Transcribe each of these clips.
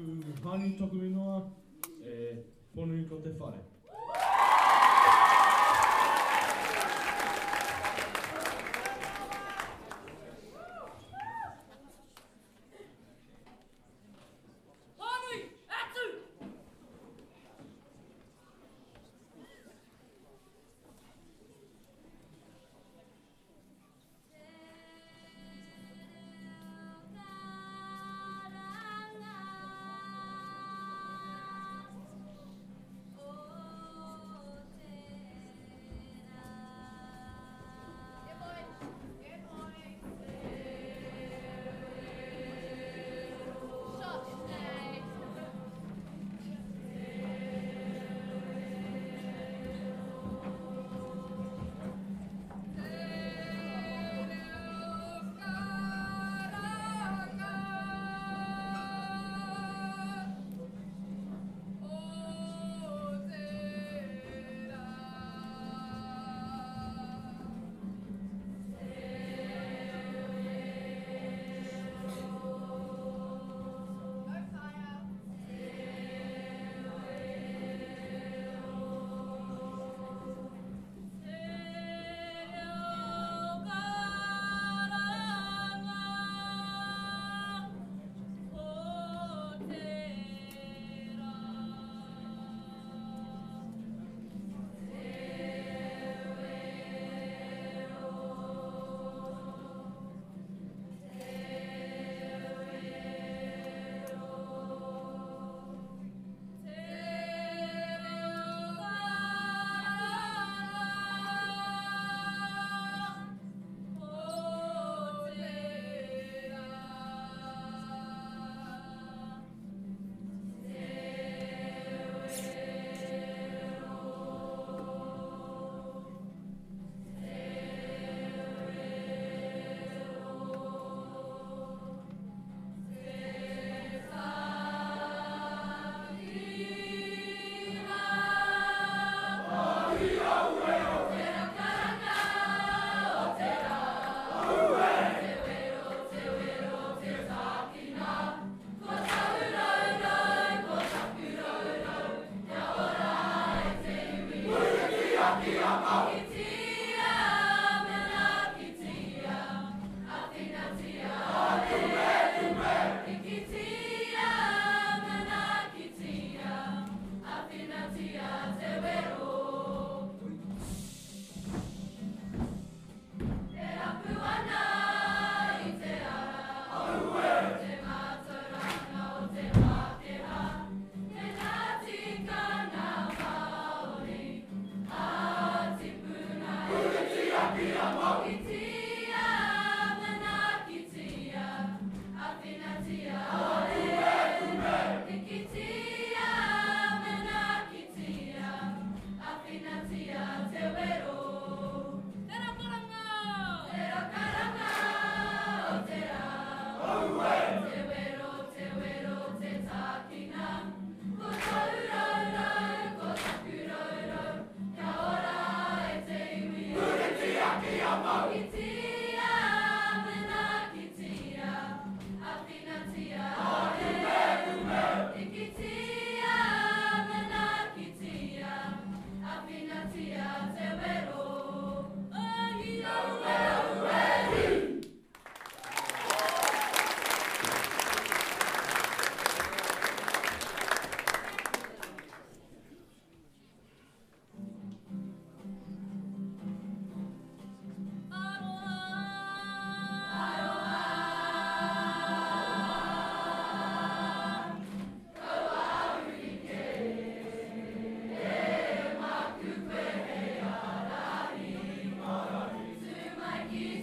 く範囲匿名のは、えー、ポルニコテファレ。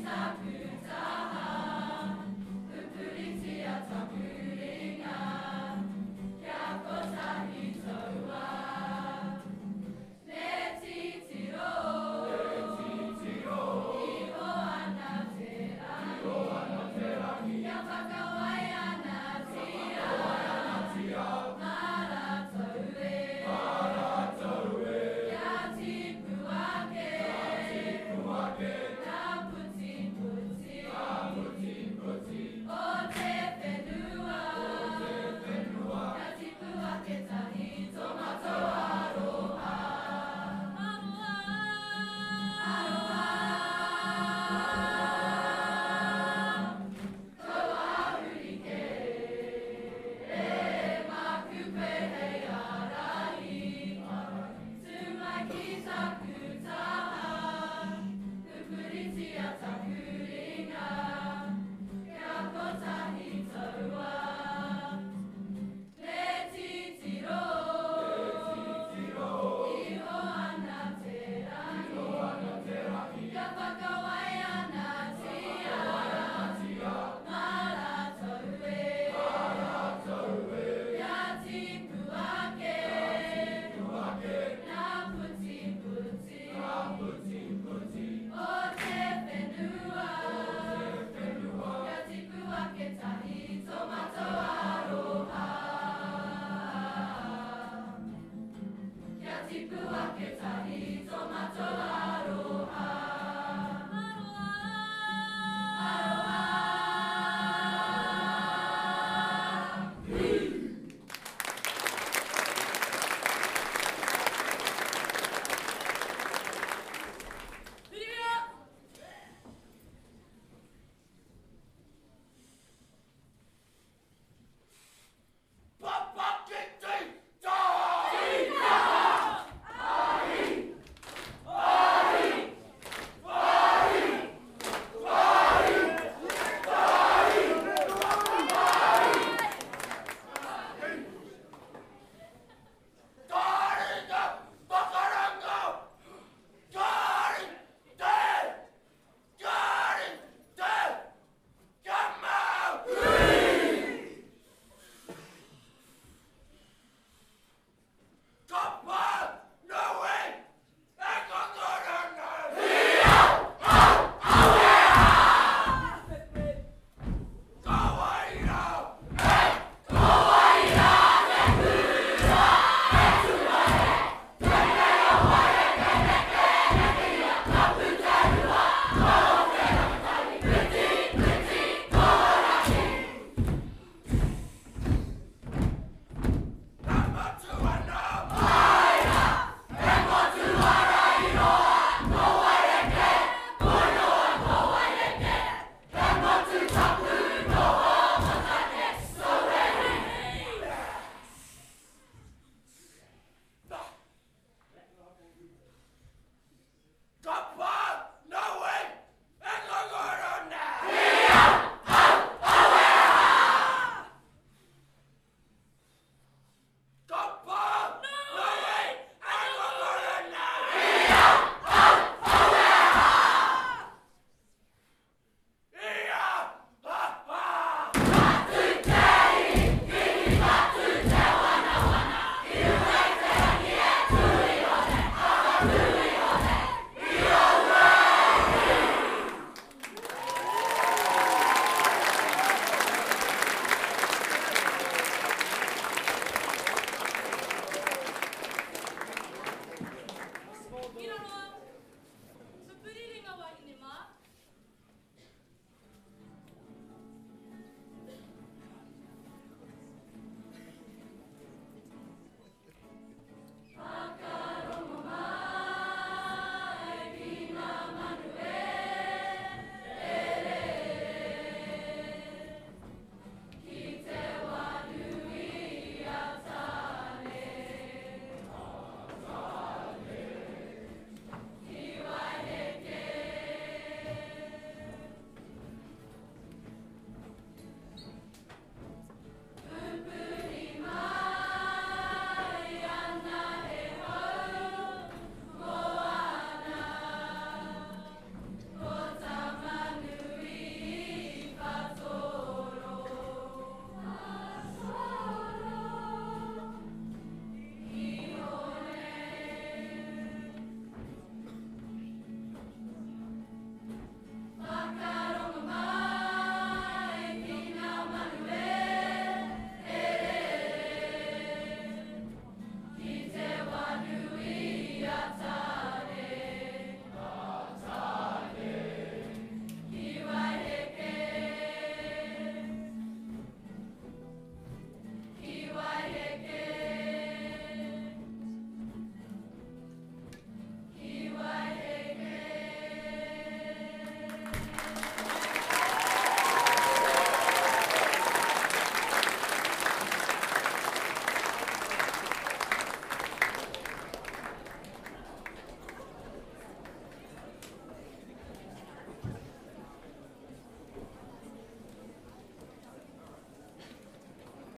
Sacrifice.